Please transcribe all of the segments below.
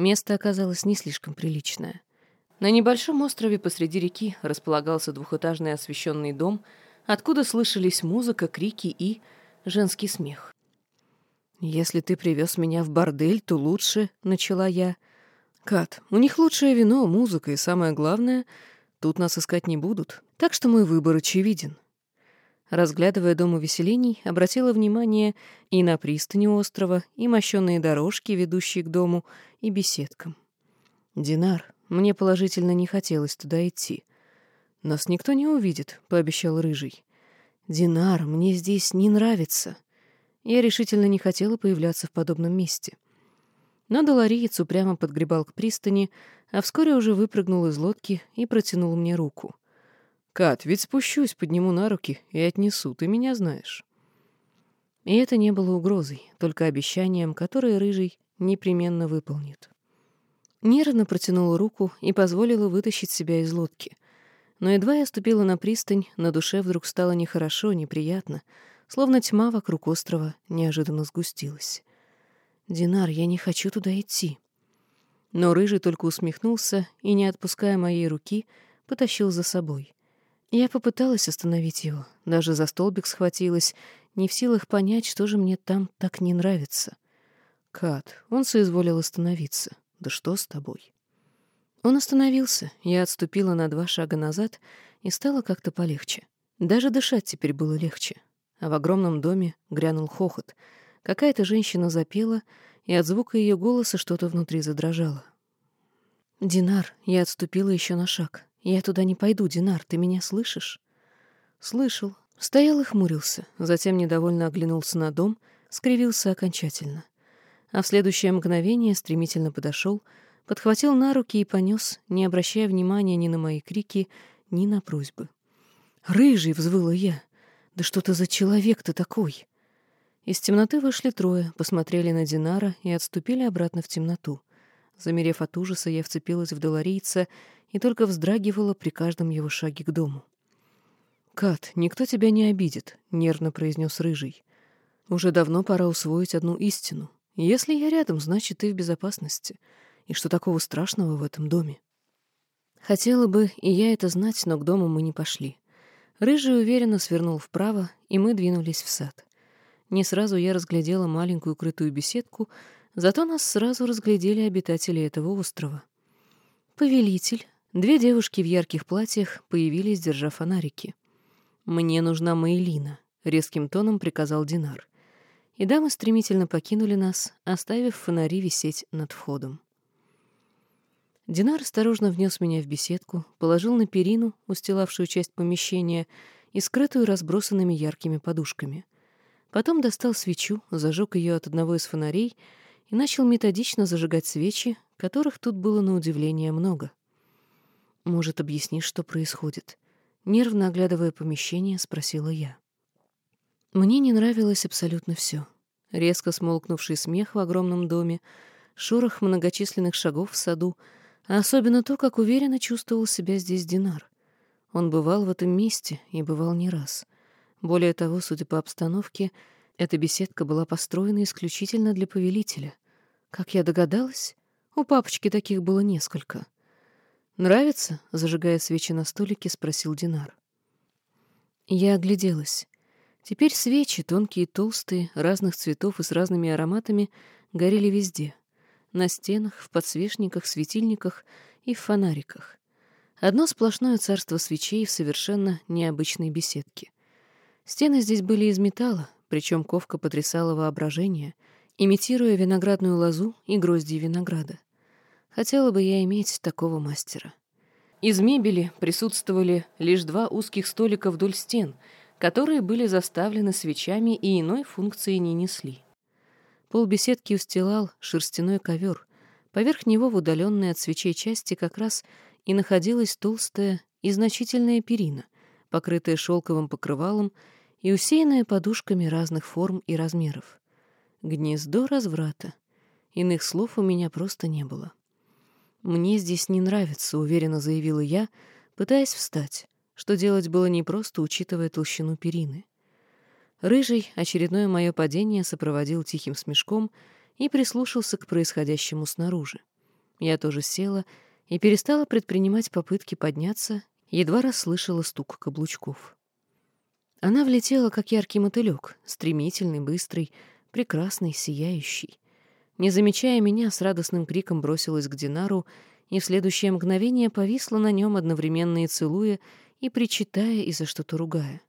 Место оказалось не слишком приличное. На небольшом острове посреди реки располагался двухэтажный освещенный дом, откуда слышались музыка, крики и женский смех. «Если ты привез меня в бордель, то лучше», — начала я. «Кат, у них лучшее вино, музыка и, самое главное, тут нас искать не будут, так что мой выбор очевиден. Разглядывая дом увеселений, обратила внимание и на пристани острова, и мощенные дорожки, ведущие к дому, и беседкам. «Динар, мне положительно не хотелось туда идти. Нас никто не увидит», — пообещал Рыжий. «Динар, мне здесь не нравится». Я решительно не хотела появляться в подобном месте. Но Долориец упрямо подгребал к пристани, а вскоре уже выпрыгнул из лодки и протянул мне руку. «Кат, ведь спущусь, подниму на руки и отнесу, ты меня знаешь». И это не было угрозой, только обещанием, которое Рыжий непременно выполнит. Нервно протянула руку и позволила вытащить себя из лодки. Но едва я ступила на пристань, на душе вдруг стало нехорошо, неприятно, словно тьма вокруг острова неожиданно сгустилась. «Динар, я не хочу туда идти». Но Рыжий только усмехнулся и, не отпуская моей руки, потащил за собой. Я попыталась остановить его, даже за столбик схватилась, не в силах понять, что же мне там так не нравится. Кат, он соизволил остановиться. Да что с тобой? Он остановился, я отступила на два шага назад и стало как-то полегче. Даже дышать теперь было легче. А в огромном доме грянул хохот. Какая-то женщина запела, и от звука ее голоса что-то внутри задрожало. «Динар», я отступила еще на шаг. «Я туда не пойду, Динар, ты меня слышишь?» «Слышал». Стоял и хмурился, затем недовольно оглянулся на дом, скривился окончательно. А в следующее мгновение стремительно подошел, подхватил на руки и понес, не обращая внимания ни на мои крики, ни на просьбы. «Рыжий!» — взвыла я. «Да что ты за человек-то такой?» Из темноты вышли трое, посмотрели на Динара и отступили обратно в темноту. Замерев от ужаса, я вцепилась в доларийца и только вздрагивала при каждом его шаге к дому. «Кат, никто тебя не обидит», — нервно произнес Рыжий. «Уже давно пора усвоить одну истину. Если я рядом, значит, ты в безопасности. И что такого страшного в этом доме?» Хотела бы и я это знать, но к дому мы не пошли. Рыжий уверенно свернул вправо, и мы двинулись в сад. Не сразу я разглядела маленькую крытую беседку, зато нас сразу разглядели обитатели этого острова. Повелитель, Две девушки в ярких платьях появились, держа фонарики. «Мне нужна Маэлина», — резким тоном приказал Динар. И дамы стремительно покинули нас, оставив фонари висеть над входом. Динар осторожно внес меня в беседку, положил на перину, устилавшую часть помещения, и скрытую разбросанными яркими подушками. Потом достал свечу, зажег ее от одного из фонарей и начал методично зажигать свечи, которых тут было на удивление много. «Может, объяснишь, что происходит?» Нервно оглядывая помещение, спросила я. Мне не нравилось абсолютно все. Резко смолкнувший смех в огромном доме, шорох многочисленных шагов в саду, а особенно то, как уверенно чувствовал себя здесь Динар. Он бывал в этом месте и бывал не раз. Более того, судя по обстановке, эта беседка была построена исключительно для повелителя. Как я догадалась, у папочки таких было несколько — «Нравится?» — зажигая свечи на столике, спросил Динар. Я огляделась. Теперь свечи, тонкие и толстые, разных цветов и с разными ароматами, горели везде. На стенах, в подсвечниках, светильниках и в фонариках. Одно сплошное царство свечей в совершенно необычной беседке. Стены здесь были из металла, причем ковка потрясала воображение, имитируя виноградную лозу и грозди винограда. Хотела бы я иметь такого мастера. Из мебели присутствовали лишь два узких столика вдоль стен, которые были заставлены свечами и иной функции не несли. Пол беседки устилал шерстяной ковер. Поверх него в удаленной от свечей части как раз и находилась толстая и значительная перина, покрытая шелковым покрывалом и усеянная подушками разных форм и размеров. Гнездо разврата. Иных слов у меня просто не было. «Мне здесь не нравится», — уверенно заявила я, пытаясь встать, что делать было непросто, учитывая толщину перины. Рыжий очередное мое падение сопроводил тихим смешком и прислушался к происходящему снаружи. Я тоже села и перестала предпринимать попытки подняться, едва расслышала стук каблучков. Она влетела, как яркий мотылек, стремительный, быстрый, прекрасный, сияющий. Не замечая меня, с радостным криком бросилась к Динару и в следующее мгновение повисла на нем, одновременно и целуя, и причитая и за что-то ругая.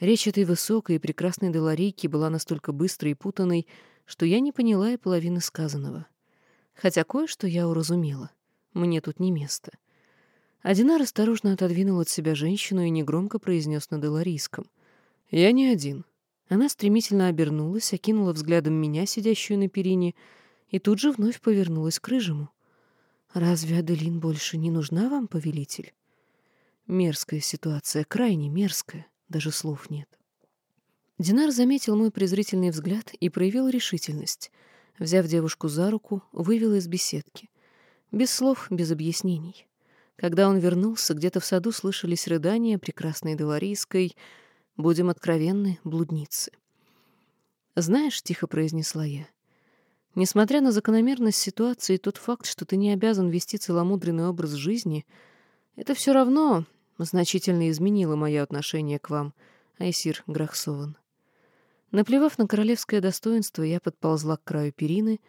Речь этой высокой и прекрасной Деларийки была настолько быстрой и путанной, что я не поняла и половины сказанного. Хотя кое-что я уразумела. Мне тут не место. Одинар осторожно отодвинул от себя женщину и негромко произнес на Деларийском. «Я не один». Она стремительно обернулась, окинула взглядом меня, сидящую на перине, и тут же вновь повернулась к рыжему. «Разве Аделин больше не нужна вам, повелитель?» Мерзкая ситуация, крайне мерзкая, даже слов нет. Динар заметил мой презрительный взгляд и проявил решительность. Взяв девушку за руку, вывел из беседки. Без слов, без объяснений. Когда он вернулся, где-то в саду слышались рыдания прекрасной Деларийской, будем откровенны, блудницы. «Знаешь», — тихо произнесла я, — «несмотря на закономерность ситуации и тот факт, что ты не обязан вести целомудренный образ жизни, это все равно значительно изменило мое отношение к вам, Айсир Грахсован. Наплевав на королевское достоинство, я подползла к краю перины,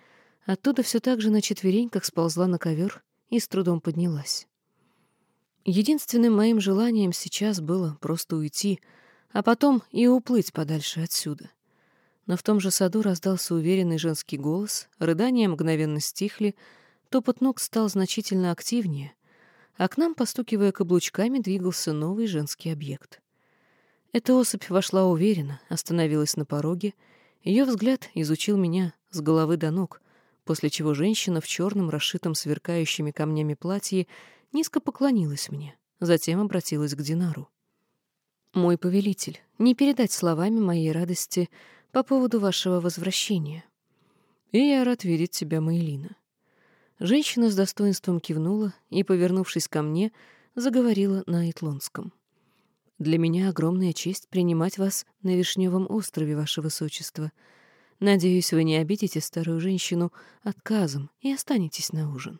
оттуда все так же на четвереньках сползла на ковер и с трудом поднялась. Единственным моим желанием сейчас было просто уйти, а потом и уплыть подальше отсюда. Но в том же саду раздался уверенный женский голос, рыдания мгновенно стихли, топот ног стал значительно активнее, а к нам, постукивая каблучками, двигался новый женский объект. Эта особь вошла уверенно, остановилась на пороге. Ее взгляд изучил меня с головы до ног, после чего женщина в черном, расшитом сверкающими камнями платье низко поклонилась мне, затем обратилась к Динару. «Мой повелитель, не передать словами моей радости по поводу вашего возвращения. И я рад видеть тебя, Маэлина». Женщина с достоинством кивнула и, повернувшись ко мне, заговорила на Итлонском. — для меня огромная честь принимать вас на Вишневом острове, ваше высочество. Надеюсь, вы не обидите старую женщину отказом и останетесь на ужин.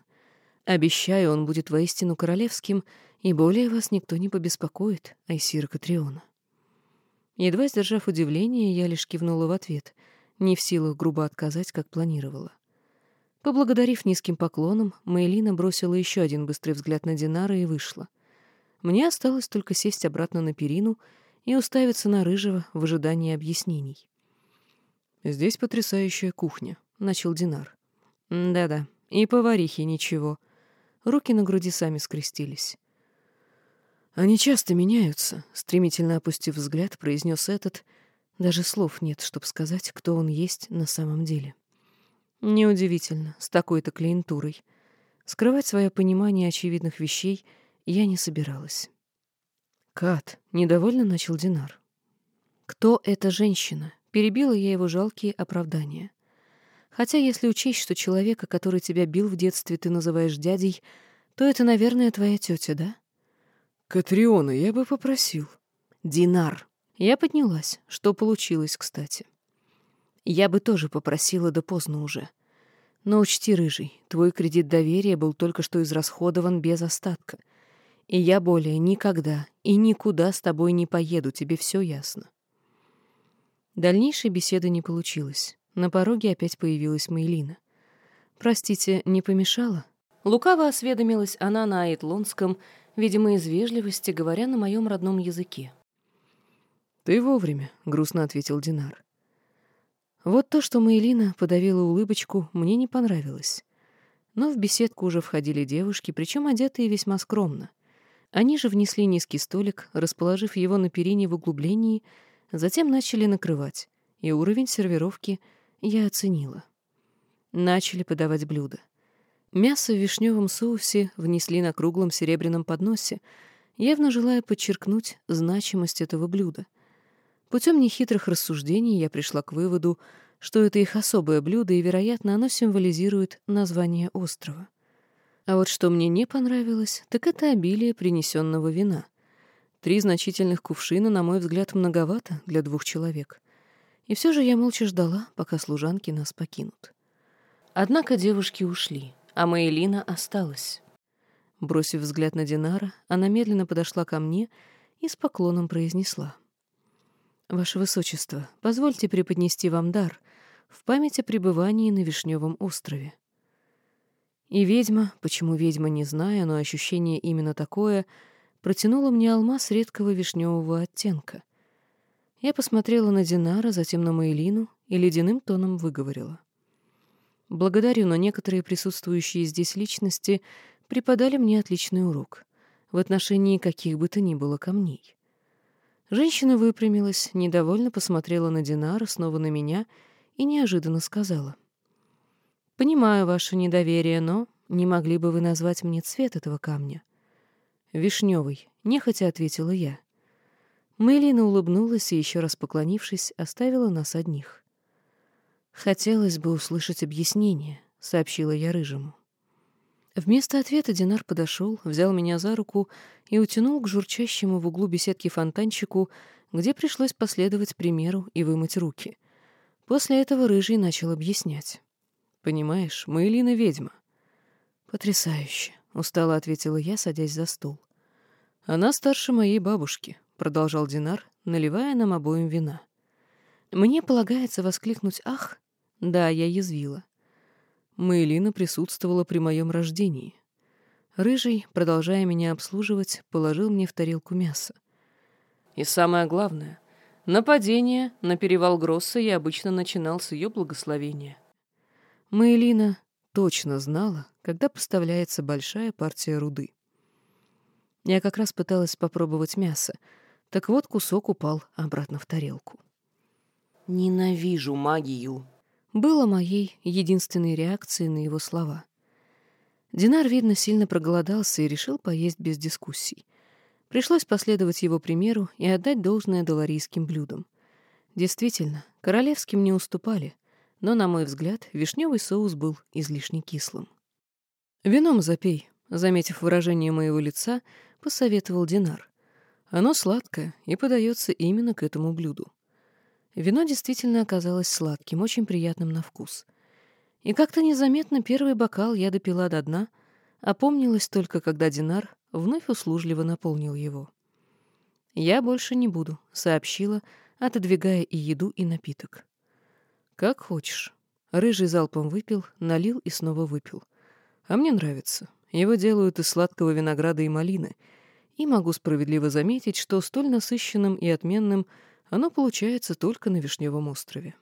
Обещаю, он будет воистину королевским, и более вас никто не побеспокоит, Айсира Катриона». Едва сдержав удивление, я лишь кивнула в ответ, не в силах грубо отказать, как планировала. Поблагодарив низким поклоном, Мэйлина бросила еще один быстрый взгляд на Динара и вышла. Мне осталось только сесть обратно на перину и уставиться на Рыжего в ожидании объяснений. «Здесь потрясающая кухня», — начал Динар. «Да-да, и поварихи ничего». Руки на груди сами скрестились. «Они часто меняются», — стремительно опустив взгляд, произнес этот. Даже слов нет, чтобы сказать, кто он есть на самом деле. Неудивительно, с такой-то клиентурой. Скрывать свое понимание очевидных вещей — я не собиралась. «Кат», — недовольно начал Динар. «Кто эта женщина?» — перебила я его жалкие оправдания. «Хотя, если учесть, что человека, который тебя бил в детстве, ты называешь дядей, то это, наверное, твоя тетя, да?» «Катриона, я бы попросил». «Динар». Я поднялась, что получилось, кстати. Я бы тоже попросила, да поздно уже. Но учти, Рыжий, твой кредит доверия был только что израсходован без остатка — и я более никогда и никуда с тобой не поеду, тебе все ясно. Дальнейшей беседы не получилось. На пороге опять появилась Мейлина. «Простите, не помешала?» Лукаво осведомилась она на айтлонском, видимо, из вежливости, говоря на моем родном языке. «Ты вовремя», — грустно ответил Динар. Вот то, что Мейлина подавила улыбочку, мне не понравилось. Но в беседку уже входили девушки, причем одетые весьма скромно — они же внесли низкий столик, расположив его на перине в углублении, затем начали накрывать, и уровень сервировки я оценила. Начали подавать блюда. Мясо в вишневом соусе внесли на круглом серебряном подносе, явно желая подчеркнуть значимость этого блюда. Путем нехитрых рассуждений я пришла к выводу, что это их особое блюдо, и, вероятно, оно символизирует название острова. А вот что мне не понравилось, так это обилие принесенного вина. Три значительных кувшина, на мой взгляд, многовато для двух человек. И все же я молча ждала, пока служанки нас покинут. Однако девушки ушли, а Маэлина осталась. Бросив взгляд на Динара, она медленно подошла ко мне и с поклоном произнесла. «Ваше Высочество, позвольте преподнести вам дар в память о пребывании на Вишневом острове». И ведьма, почему ведьма не знаю, но ощущение именно такое, протянула мне алмаз редкого вишневого оттенка. Я посмотрела на Динара, затем на Маэлину и ледяным тоном выговорила. «Благодарю, но некоторые присутствующие здесь личности преподали мне отличный урок в отношении каких бы то ни было камней. Женщина выпрямилась, недовольно посмотрела на Динара, снова на меня и неожиданно сказала. «Понимаю ваше недоверие, но не могли бы вы назвать мне цвет этого камня?» «Вишневый», — нехотя ответила я. Мэлина улыбнулась и, еще раз поклонившись, оставила нас одних. «Хотелось бы услышать объяснение», — сообщила я Рыжему. Вместо ответа Динар подошел, взял меня за руку и утянул к журчащему в углу беседки фонтанчику, где пришлось последовать примеру и вымыть руки. После этого Рыжий начал объяснять. «Понимаешь, мы Элина ведьма». «Потрясающе», — устало ответила я, садясь за стол. «Она старше моей бабушки», — продолжал Динар, наливая нам обоим вина. Мне полагается воскликнуть «Ах!» Да, я язвила. Маэлина присутствовала при моем рождении. Рыжий, продолжая меня обслуживать, положил мне в тарелку мясо. И самое главное, нападение на перевал Гросса я обычно начинал с ее благословения. Маэлина точно знала, когда поставляется большая партия руды. Я как раз пыталась попробовать мясо, так вот кусок упал обратно в тарелку. «Ненавижу магию», было моей единственной реакцией на его слова. Динар, видно, сильно проголодался и решил поесть без дискуссий. Пришлось последовать его примеру и отдать должное доларийским блюдам. Действительно, королевским не уступали, но, на мой взгляд, вишневый соус был излишне кислым. «Вином запей», — заметив выражение моего лица, посоветовал Динар. «Оно сладкое и подается именно к этому блюду». Вино действительно оказалось сладким, очень приятным на вкус. И как-то незаметно первый бокал я допила до дна, опомнилась только, когда Динар вновь услужливо наполнил его. «Я больше не буду», — сообщила, отодвигая и еду, и напиток. «Как хочешь». Рыжий залпом выпил, налил и снова выпил. «А мне нравится. Его делают из сладкого винограда и малины. И могу справедливо заметить, что столь насыщенным и отменным — оно получается только на Вишневом острове.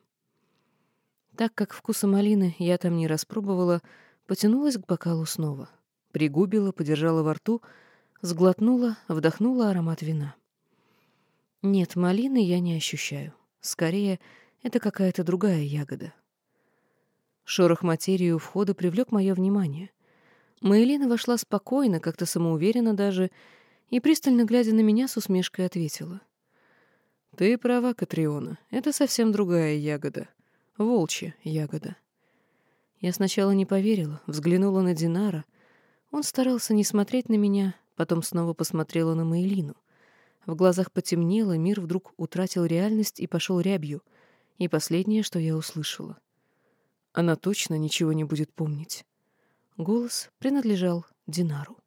Так как вкуса малины я там не распробовала, потянулась к бокалу снова. Пригубила, подержала во рту, сглотнула, вдохнула аромат вина. Нет, малины я не ощущаю. Скорее, это какая-то другая ягода. Шорох материи у входа привлек мое внимание. Маэлина вошла спокойно, как-то самоуверенно даже, и, пристально глядя на меня, с усмешкой ответила — «Ты права, Катриона. Это совсем другая ягода. Волчья ягода». Я сначала не поверила, взглянула на Динара. Он старался не смотреть на меня, потом снова посмотрела на Маэлину. В глазах потемнело, мир вдруг утратил реальность и пошел рябью. И последнее, что я услышала. Она точно ничего не будет помнить. Голос принадлежал Динару.